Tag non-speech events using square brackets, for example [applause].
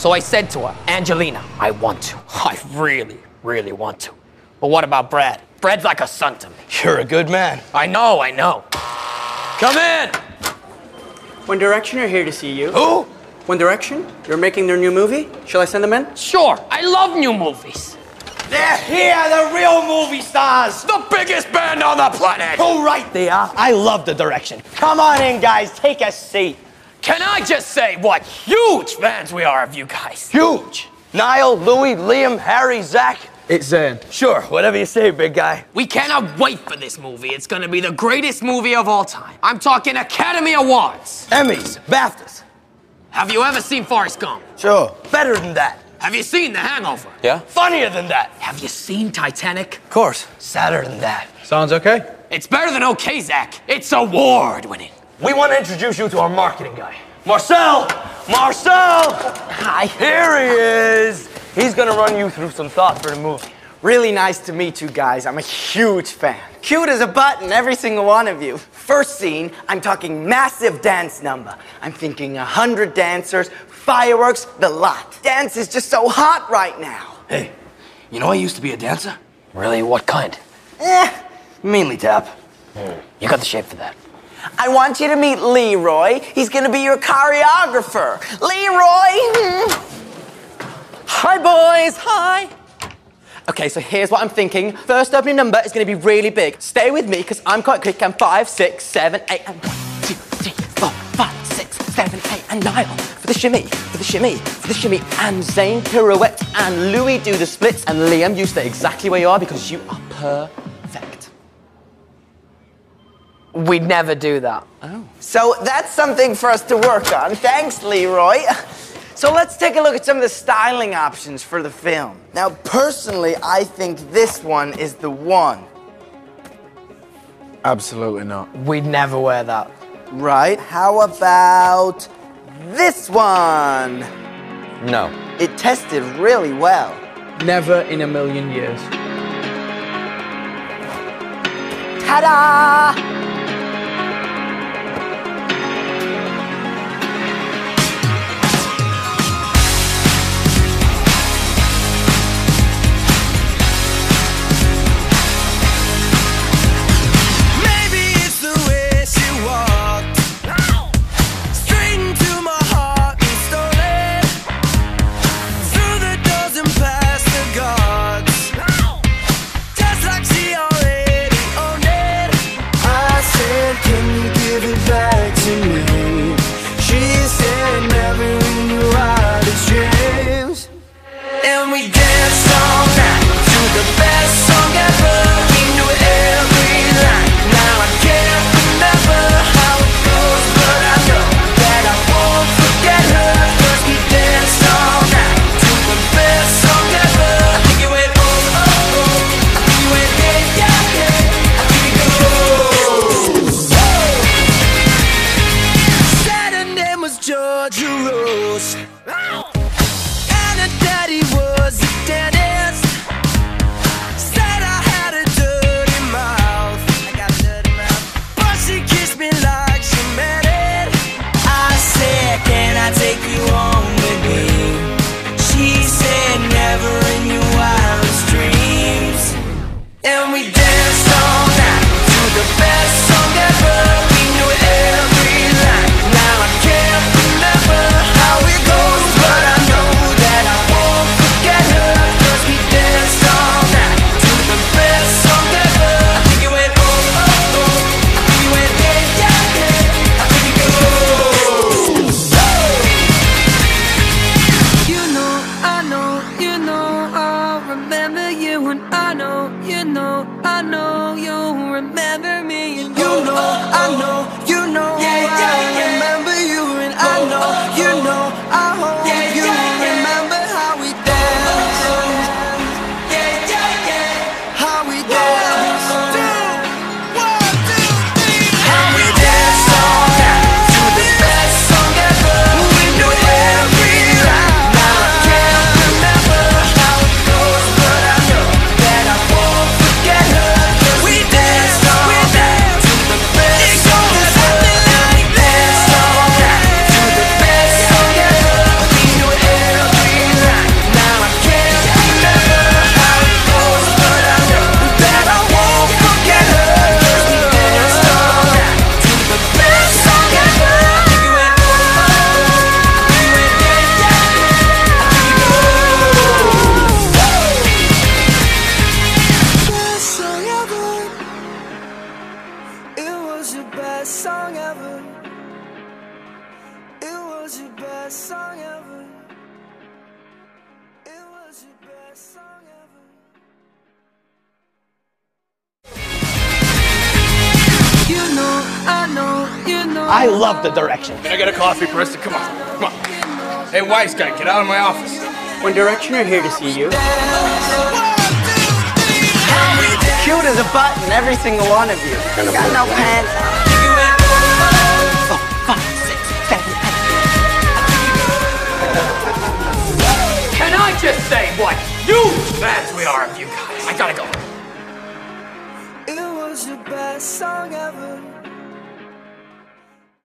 So I said to her, Angelina, I want to. [laughs] I really, really want to. But what about Brad? Brad's like a son to me. You're a good man. I know, I know. Come in! One Direction are here to see you. Who? One Direction? You're making their new movie? Shall I send them in? Sure, I love new movies. They're here, the real movie stars. The biggest band on the planet! Oh, right they are. I love the direction. Come on in, guys. Take a seat. Can I just say what huge fans we are of you guys? Huge. Niall, Louis, Liam, Harry, Zach. It's Zayn. Sure, whatever you say, big guy. We cannot wait for this movie. It's gonna be the greatest movie of all time. I'm talking Academy Awards. Emmys, BAFTAs. Have you ever seen Forrest Gump? Sure. Better than that. Have you seen The Hangover? Yeah? Funnier than that. Have you seen Titanic? Of course. Sadder than that. Sounds okay. It's better than OK, Zach. It's award winning. We want to introduce you to our marketing guy. Marcel! Marcel! Hi. Here he is. He's gonna run you through some thoughts for the movie. Really nice to meet you guys. I'm a huge fan. Cute as a button, every single one of you. First scene, I'm talking massive dance number. I'm thinking a hundred dancers, fireworks, the lot. Dance is just so hot right now. Hey, you know I used to be a dancer? Really? What kind? Eh. Mainly tap. You got the shape for that. I want you to meet Leroy. He's gonna be your choreographer. Leroy! Hi, boys. Hi. Okay, so here's what I'm thinking. First opening number is gonna be really big. Stay with me, because I'm quite quick. I'm five, six, seven, eight, and one, two, three, four, five, six, seven, eight, and nine. For the shimmy, for the shimmy, for the shimmy, and Zayn pirouette, and Louis do the splits, and Liam, you stay exactly where you are because you are perfect. We'd never do that. Oh. So that's something for us to work on. Thanks, Leroy. So let's take a look at some of the styling options for the film. Now, personally, I think this one is the one. Absolutely not. We'd never wear that. Right? How about this one? No. It tested really well. Never in a million years. Ta-da! Was Georgia Rose. And her daddy was song ever. It was your best song ever. I love the direction. Can I get a coffee, Preston? Come on, come on. Hey, wise guy, get out of my office. One Direction are here to see you. Cute as a button, every single one of you. Got no pants. What huge fans we are of you guys? I gotta go. It was your best song ever.